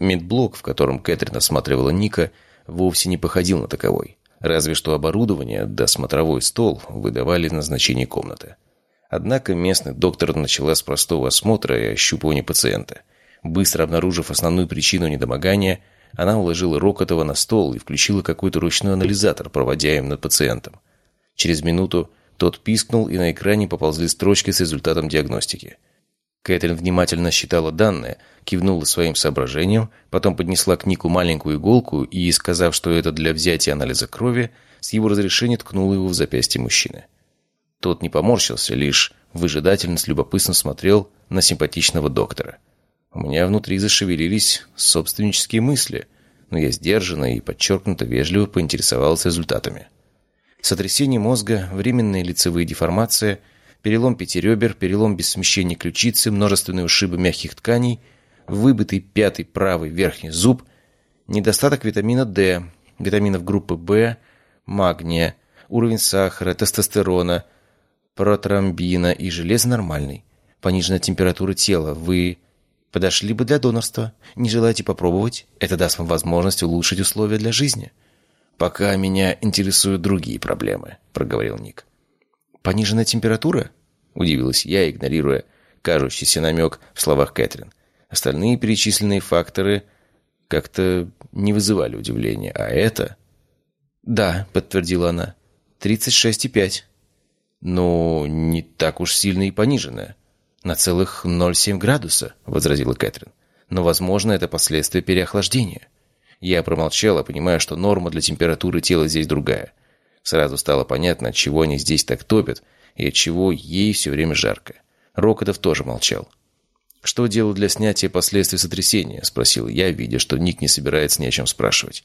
Медблок, в котором Кэтрин осматривала Ника, вовсе не походил на таковой. Разве что оборудование да смотровой стол выдавали назначение комнаты. Однако местный доктор начала с простого осмотра и ощупывания пациента. Быстро обнаружив основную причину недомогания, она уложила Рокотова на стол и включила какой-то ручной анализатор, проводя им над пациентом. Через минуту тот пискнул, и на экране поползли строчки с результатом диагностики. Кэтрин внимательно считала данные, кивнула своим соображением, потом поднесла к Нику маленькую иголку и, сказав, что это для взятия анализа крови, с его разрешения ткнула его в запястье мужчины. Тот не поморщился, лишь выжидательно с любопытством смотрел на симпатичного доктора. У меня внутри зашевелились собственнические мысли, но я сдержанно и подчеркнуто вежливо поинтересовался результатами. Сотрясение мозга, временные лицевые деформации – перелом пяти ребер, перелом без смещения ключицы, множественные ушибы мягких тканей, выбытый пятый правый верхний зуб, недостаток витамина D, витаминов группы В, магния, уровень сахара, тестостерона, протромбина и железа нормальный. Пониженная температура тела. Вы подошли бы для донорства. Не желаете попробовать? Это даст вам возможность улучшить условия для жизни. «Пока меня интересуют другие проблемы», — проговорил Ник. «Пониженная температура?» – удивилась я, игнорируя кажущийся намек в словах Кэтрин. Остальные перечисленные факторы как-то не вызывали удивления, а это... «Да», — подтвердила она, — «тридцать шесть и пять». «Ну, не так уж сильно и пониженная». «На целых ноль семь градуса», — возразила Кэтрин. «Но, возможно, это последствия переохлаждения». Я промолчала, понимая, что норма для температуры тела здесь другая. Сразу стало понятно, от чего они здесь так топят, и от чего ей все время жарко. Рокотов тоже молчал. «Что делать для снятия последствий сотрясения?» – спросил я, видя, что Ник не собирается ни о чем спрашивать.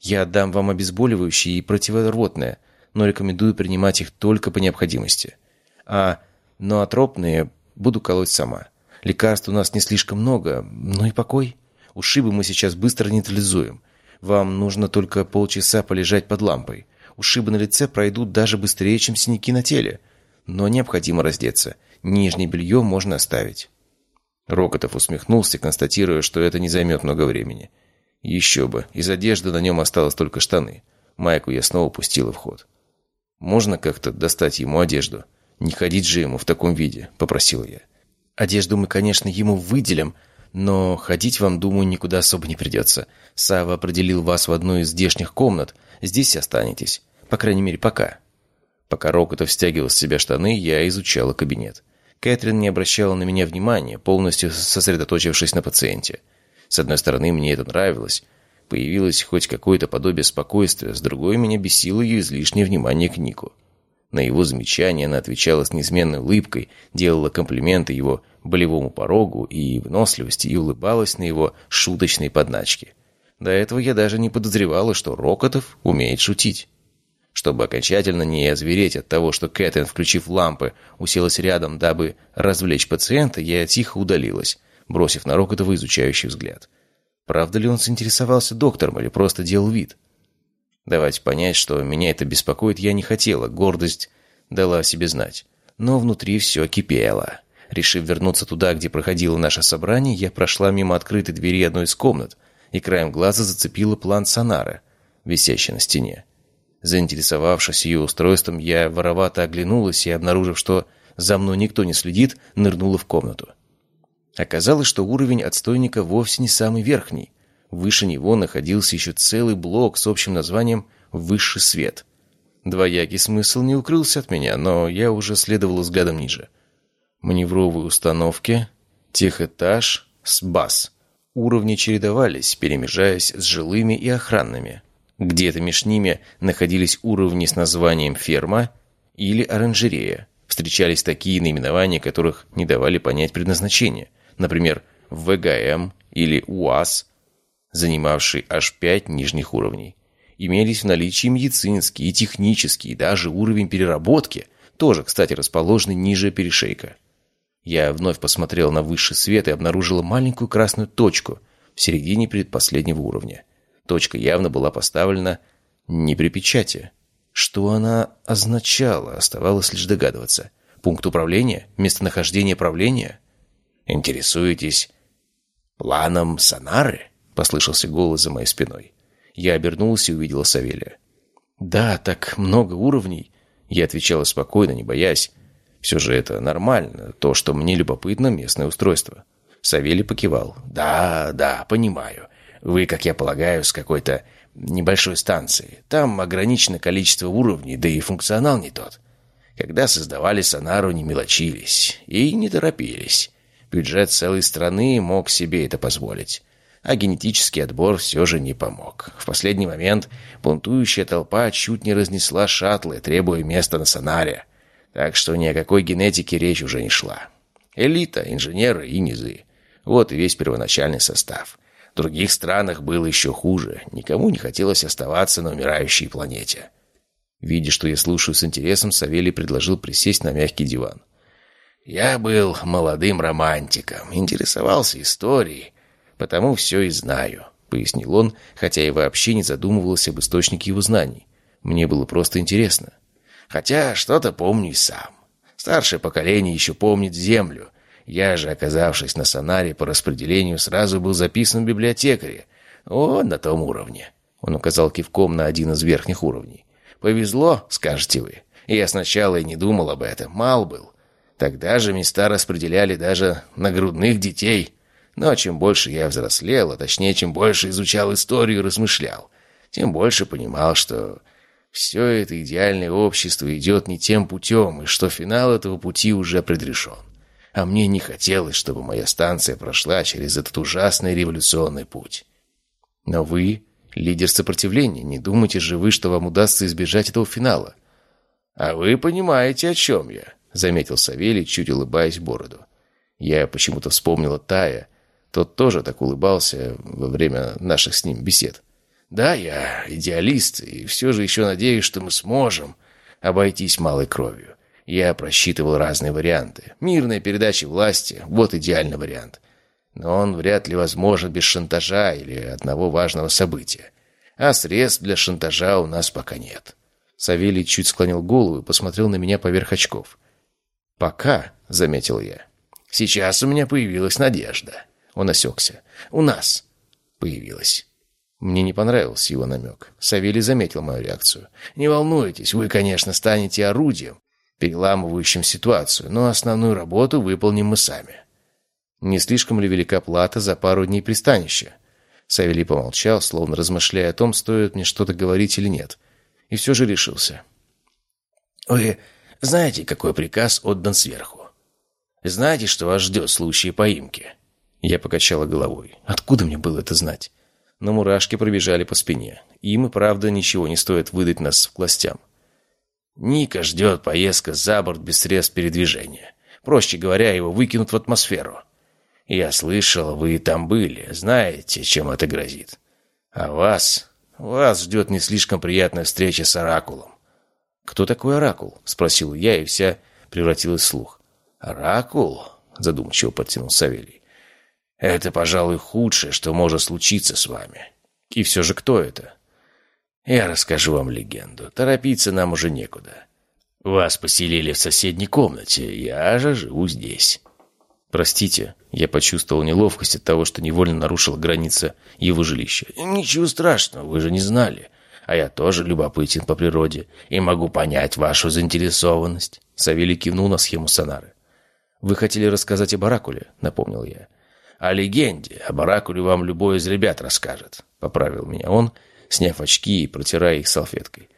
«Я отдам вам обезболивающие и противорвотное, но рекомендую принимать их только по необходимости. А ноотропные буду колоть сама. Лекарств у нас не слишком много, ну и покой. Ушибы мы сейчас быстро нейтрализуем. Вам нужно только полчаса полежать под лампой. Ушибы на лице пройдут даже быстрее, чем синяки на теле. Но необходимо раздеться. Нижнее белье можно оставить». Рокотов усмехнулся, констатируя, что это не займет много времени. Еще бы, из одежды на нем осталось только штаны. Майку я снова пустила в ход. «Можно как-то достать ему одежду? Не ходить же ему в таком виде», — попросил я. «Одежду мы, конечно, ему выделим, но ходить вам, думаю, никуда особо не придется. Сава определил вас в одну из здешних комнат. Здесь останетесь. По крайней мере, пока». Пока Рокотов стягивал с себя штаны, я изучала кабинет. Кэтрин не обращала на меня внимания, полностью сосредоточившись на пациенте. С одной стороны, мне это нравилось. Появилось хоть какое-то подобие спокойствия, с другой меня бесило ее излишнее внимание к Нику. На его замечания она отвечала с неизменной улыбкой, делала комплименты его болевому порогу и выносливости и улыбалась на его шуточные подначки. До этого я даже не подозревала, что Рокотов умеет шутить. Чтобы окончательно не озвереть от того, что Кэтрин, включив лампы, уселась рядом, дабы развлечь пациента, я тихо удалилась, бросив на Рокотова изучающий взгляд. Правда ли он заинтересовался доктором или просто делал вид? Давать понять, что меня это беспокоит, я не хотела, гордость дала о себе знать. Но внутри все кипело. Решив вернуться туда, где проходило наше собрание, я прошла мимо открытой двери одной из комнат и краем глаза зацепила план сонара, висящий на стене. Заинтересовавшись ее устройством, я воровато оглянулась и, обнаружив, что за мной никто не следит, нырнула в комнату. Оказалось, что уровень отстойника вовсе не самый верхний. Выше него находился еще целый блок с общим названием «Высший свет». Двоякий смысл не укрылся от меня, но я уже следовал взглядом ниже. Маневровые установки, техэтаж, СБАС. Уровни чередовались, перемежаясь с жилыми и охранными. Где-то между ними находились уровни с названием «ферма» или «оранжерея». Встречались такие наименования, которых не давали понять предназначение. Например, ВГМ или УАЗ, занимавший аж пять нижних уровней. Имелись в наличии медицинские и технические, даже уровень переработки, тоже, кстати, расположенный ниже перешейка. Я вновь посмотрел на высший свет и обнаружила маленькую красную точку в середине предпоследнего уровня. Точка явно была поставлена не при печати. Что она означала, оставалось лишь догадываться. Пункт управления? Местонахождение правления? Интересуетесь планом Сонары? послышался голос за моей спиной. Я обернулся и увидела Савелия. «Да, так много уровней», — я отвечала спокойно, не боясь. «Все же это нормально, то, что мне любопытно местное устройство». Савелий покивал. «Да, да, понимаю. Вы, как я полагаю, с какой-то небольшой станции. Там ограничено количество уровней, да и функционал не тот. Когда создавали Сонару, не мелочились и не торопились. Бюджет целой страны мог себе это позволить. А генетический отбор все же не помог. В последний момент бунтующая толпа чуть не разнесла шаттлы, требуя места на Сонаре. Так что ни о какой генетике речь уже не шла. Элита, инженеры и низы. Вот и весь первоначальный состав. В других странах было еще хуже. Никому не хотелось оставаться на умирающей планете. Видя, что я слушаю с интересом, Савелий предложил присесть на мягкий диван. «Я был молодым романтиком, интересовался историей, потому все и знаю», — пояснил он, хотя и вообще не задумывался об источнике его знаний. Мне было просто интересно. «Хотя что-то помню и сам. Старшее поколение еще помнит Землю, я же, оказавшись на Сонаре по распределению, сразу был записан в библиотекаре. О, на том уровне. Он указал кивком на один из верхних уровней. «Повезло, скажете вы. Я сначала и не думал об этом. Мал был. Тогда же места распределяли даже на грудных детей. Но чем больше я взрослел, а точнее, чем больше изучал историю и размышлял, тем больше понимал, что все это идеальное общество идет не тем путем, и что финал этого пути уже предрешен а мне не хотелось, чтобы моя станция прошла через этот ужасный революционный путь. Но вы — лидер сопротивления, не думайте же вы, что вам удастся избежать этого финала. «А вы понимаете, о чем я», — заметил Савелий, чуть улыбаясь бороду. Я почему-то вспомнила Тая. Тот тоже так улыбался во время наших с ним бесед. «Да, я идеалист, и все же еще надеюсь, что мы сможем обойтись малой кровью. Я просчитывал разные варианты. Мирная передача власти – вот идеальный вариант. Но он вряд ли возможен без шантажа или одного важного события. А средств для шантажа у нас пока нет. Савелий чуть склонил голову и посмотрел на меня поверх очков. «Пока», — заметил я. «Сейчас у меня появилась надежда». Он осекся. «У нас появилась». Мне не понравился его намек. Савелий заметил мою реакцию. «Не волнуйтесь, вы, конечно, станете орудием, переламывающим ситуацию, но основную работу выполним мы сами. Не слишком ли велика плата за пару дней пристанища? Савелий помолчал, словно размышляя о том, стоит мне что-то говорить или нет. И все же решился. «Вы знаете, какой приказ отдан сверху? Знаете, что вас ждет в случае поимки?» Я покачала головой. «Откуда мне было это знать?» Но мурашки пробежали по спине. Им и правда ничего не стоит выдать нас властям. Ника ждет поездка за борт без средств передвижения. Проще говоря, его выкинут в атмосферу. Я слышал, вы там были, знаете, чем это грозит. А вас... Вас ждет не слишком приятная встреча с Оракулом. «Кто такой Оракул?» — спросил я, и вся превратилась в слух. «Оракул?» — задумчиво подтянул Савелий. «Это, пожалуй, худшее, что может случиться с вами. И все же кто это?» Я расскажу вам легенду. Торопиться нам уже некуда. Вас поселили в соседней комнате, я же живу здесь. Простите, я почувствовал неловкость от того, что невольно нарушил границы его жилища. Ничего страшного, вы же не знали. А я тоже любопытен по природе и могу понять вашу заинтересованность. Савелий кивнул на схему Сонары. «Вы хотели рассказать об Оракуле?» — напомнил я. «О легенде. Об Оракуле вам любой из ребят расскажет», — поправил меня он, сняв очки и протирая их салфеткой.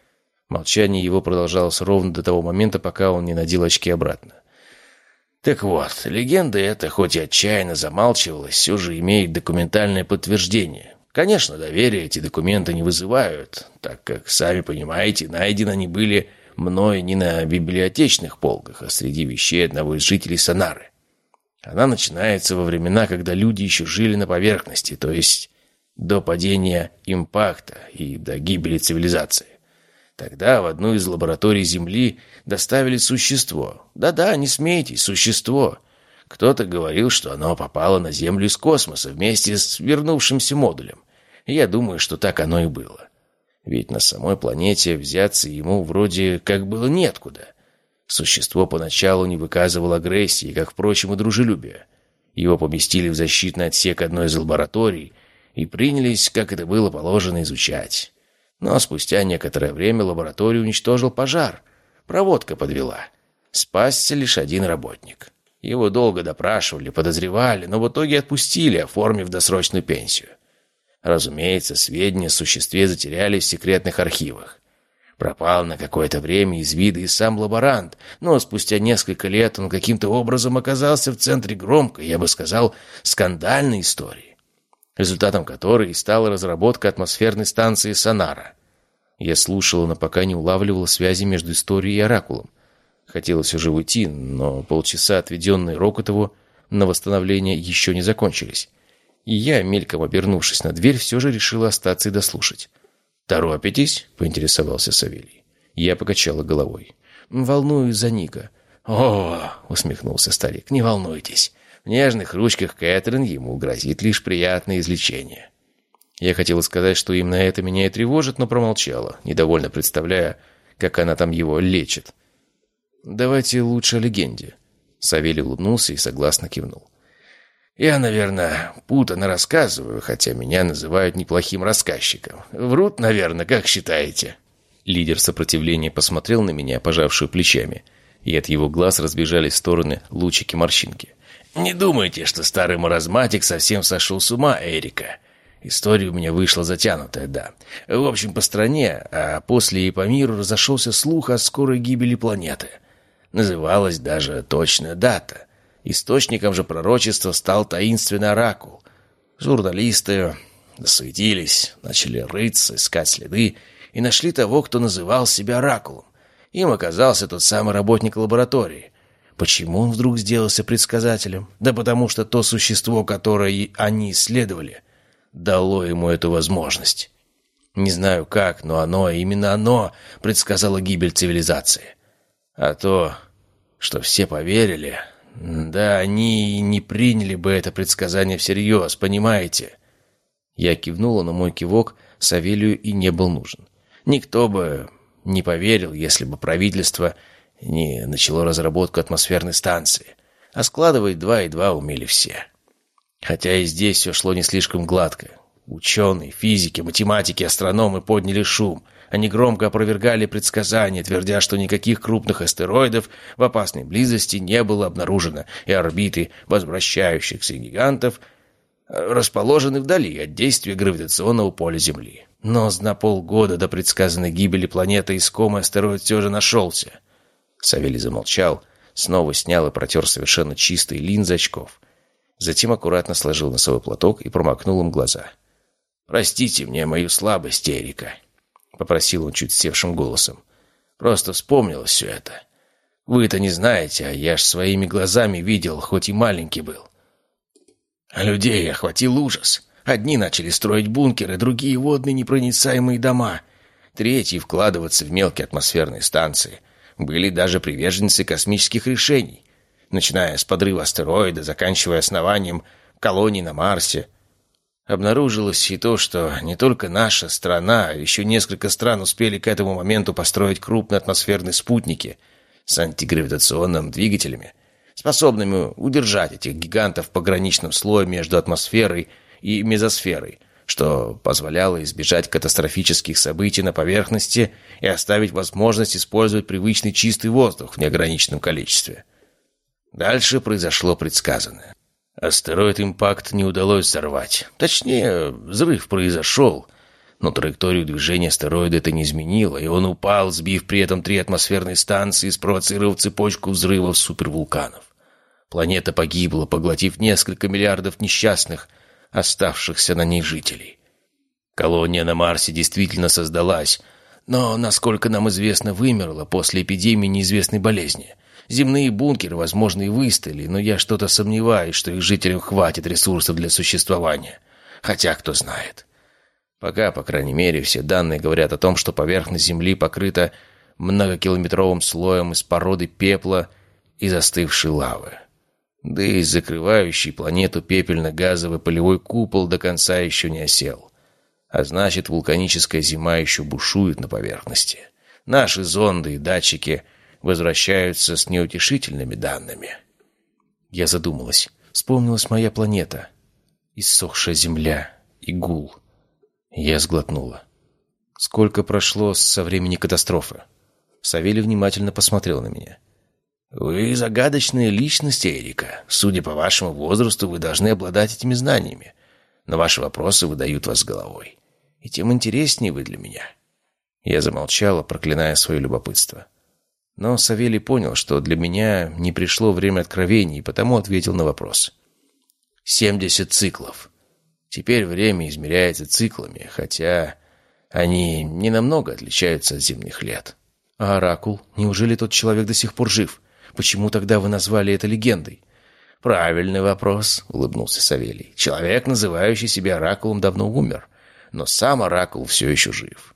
Молчание его продолжалось ровно до того момента, пока он не надел очки обратно. Так вот, легенда эта, хоть и отчаянно замалчивалась, все же имеет документальное подтверждение. Конечно, доверия эти документы не вызывают, так как, сами понимаете, найдены они были мной не на библиотечных полках, а среди вещей одного из жителей Сонары. Она начинается во времена, когда люди еще жили на поверхности, то есть до падения импакта и до гибели цивилизации. Тогда в одну из лабораторий Земли доставили существо. Да-да, не смейтесь, существо. Кто-то говорил, что оно попало на Землю из космоса вместе с вернувшимся модулем. я думаю, что так оно и было. Ведь на самой планете взяться ему вроде как было неоткуда. Существо поначалу не выказывало агрессии, как, впрочем, и дружелюбия. Его поместили в защитный отсек одной из лабораторий – и принялись, как это было положено, изучать. Но спустя некоторое время лабораторию уничтожил пожар. Проводка подвела. Спасся лишь один работник. Его долго допрашивали, подозревали, но в итоге отпустили, оформив досрочную пенсию. Разумеется, сведения о существе затерялись в секретных архивах. Пропал на какое-то время из вида и сам лаборант, но спустя несколько лет он каким-то образом оказался в центре громкой, я бы сказал, скандальной истории, результатом которой стала разработка атмосферной станции «Сонара». Я слушала, но пока не улавливала связи между историей и оракулом. Хотелось уже уйти, но полчаса, отведенные Рокотову на восстановление, еще не закончились. И я, мельком обернувшись на дверь, все же решила остаться и дослушать. «Торопитесь?» — поинтересовался Савелий. Я покачала головой. «Волнуюсь за Ника». «О!» — усмехнулся старик. «Не волнуйтесь. В нежных ручках Кэтрин ему грозит лишь приятное излечение». Я хотела сказать, что именно это меня и тревожит, но промолчала, недовольно представляя, как она там его лечит. «Давайте лучше о легенде». Савелий улыбнулся и согласно кивнул. Я, наверное, путано рассказываю, хотя меня называют неплохим рассказчиком. Врут, наверное, как считаете?» Лидер сопротивления посмотрел на меня, пожавшую плечами, и от его глаз разбежались в стороны лучики-морщинки. «Не думайте, что старый маразматик совсем сошел с ума, Эрика. История у меня вышла затянутая, да. В общем, по стране, а после и по миру разошелся слух о скорой гибели планеты. Называлась даже точная дата. Источником же пророчества стал таинственный оракул. Журналисты засуетились, начали рыться, искать следы и нашли того, кто называл себя оракулом. Им оказался тот самый работник лаборатории. Почему он вдруг сделался предсказателем? Да потому что то существо, которое они исследовали, дало ему эту возможность. Не знаю как, но оно, именно оно, предсказало гибель цивилизации. А то, что все поверили, да, они не приняли бы это предсказание всерьез, понимаете? Я кивнула, но мой кивок Савелию и не был нужен. Никто бы не поверил, если бы правительство не начало разработку атмосферной станции. А складывать два и два умели все. Хотя и здесь все шло не слишком гладко. Ученые, физики, математики, астрономы подняли шум – они громко опровергали предсказания, твердя, что никаких крупных астероидов в опасной близости не было обнаружено, и орбиты возвращающихся гигантов расположены вдали от действия гравитационного поля Земли. Но на полгода до предсказанной гибели планеты искомый астероид все же нашелся. Савелий замолчал, снова снял и протер совершенно чистые линзы очков. Затем аккуратно сложил носовой платок и промокнул им глаза. «Простите мне мою слабость, Эрика. — попросил он чуть севшим голосом. «Просто вспомнилось все это. Вы-то не знаете, а я ж своими глазами видел, хоть и маленький был. А людей охватил ужас. Одни начали строить бункеры, другие — водные непроницаемые дома. Третьи — вкладываться в мелкие атмосферные станции. Были даже приверженцы космических решений, начиная с подрыва астероида, заканчивая основанием колоний на Марсе — Обнаружилось и то, что не только наша страна, а еще несколько стран успели к этому моменту построить крупные атмосферные спутники с антигравитационными двигателями, способными удержать этих гигантов в пограничном слое между атмосферой и мезосферой, что позволяло избежать катастрофических событий на поверхности и оставить возможность использовать привычный чистый воздух в неограниченном количестве. Дальше произошло предсказанное. Астероид «Импакт» не удалось взорвать. Точнее, взрыв произошел, но траекторию движения астероида это не изменило, и он упал, сбив при этом три атмосферные станции, спровоцировав цепочку взрывов супервулканов. Планета погибла, поглотив несколько миллиардов несчастных, оставшихся на ней жителей. Колония на Марсе действительно создалась, но, насколько нам известно, вымерла после эпидемии неизвестной болезни — Земные бункеры, возможно, и выстояли, но я что-то сомневаюсь, что их жителям хватит ресурсов для существования. Хотя, кто знает. Пока, по крайней мере, все данные говорят о том, что поверхность Земли покрыта многокилометровым слоем из породы пепла и застывшей лавы. Да и закрывающий планету пепельно-газовый полевой купол до конца еще не осел. А значит, вулканическая зима еще бушует на поверхности. Наши зонды и датчики – возвращаются с неутешительными данными. Я задумалась. Вспомнилась моя планета. Иссохшая земля, и гул. Я сглотнула. Сколько прошло со времени катастрофы? Савелий внимательно посмотрел на меня. «Вы загадочная личность, Эрика. Судя по вашему возрасту, вы должны обладать этими знаниями. Но ваши вопросы выдают вас головой. И тем интереснее вы для меня». Я замолчала, проклиная свое любопытство. Но Савелий понял, что для меня не пришло время откровений, и потому ответил на вопрос. «Семьдесят циклов. Теперь время измеряется циклами, хотя они не намного отличаются от земных лет». «А Оракул? Неужели тот человек до сих пор жив? Почему тогда вы назвали это легендой?» «Правильный вопрос», — улыбнулся Савелий. «Человек, называющий себя Оракулом, давно умер, но сам Оракул все еще жив.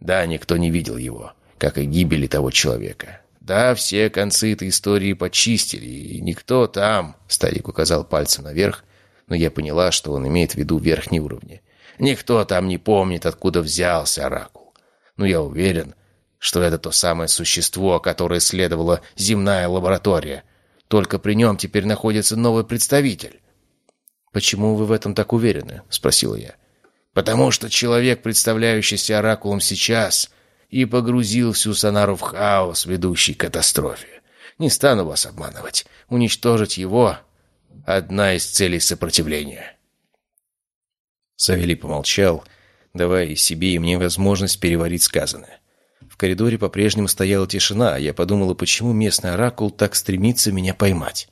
Да, никто не видел его, как и гибели того человека. Да, все концы этой истории почистили, и никто там...» Старик указал пальцем наверх, но я поняла, что он имеет в виду верхний уровень. «Никто там не помнит, откуда взялся Оракул. Но я уверен, что это то самое существо, которое следовала земная лаборатория. Только при нем теперь находится новый представитель. «Почему вы в этом так уверены?» — спросила я. «Потому что человек, представляющийся оракулом сейчас, и погрузил всю Сонару в хаос, ведущий к катастрофе. Не стану вас обманывать. Уничтожить его — одна из целей сопротивления». Савелий помолчал, давая и себе, и мне возможность переварить сказанное. В коридоре по-прежнему стояла тишина, а я подумала, почему местный оракул так стремится меня поймать.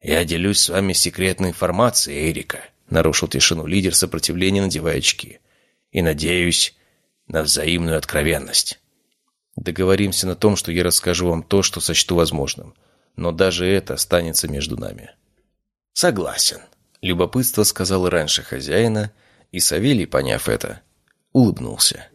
«Я делюсь с вами секретной информацией, Эрика», — нарушил тишину лидер сопротивления, надевая очки. «И надеюсь на взаимную откровенность». Договоримся на том, что я расскажу вам то, что сочту возможным. Но даже это останется между нами. Согласен. Любопытство сказал раньше хозяина, и Савелий, поняв это, улыбнулся.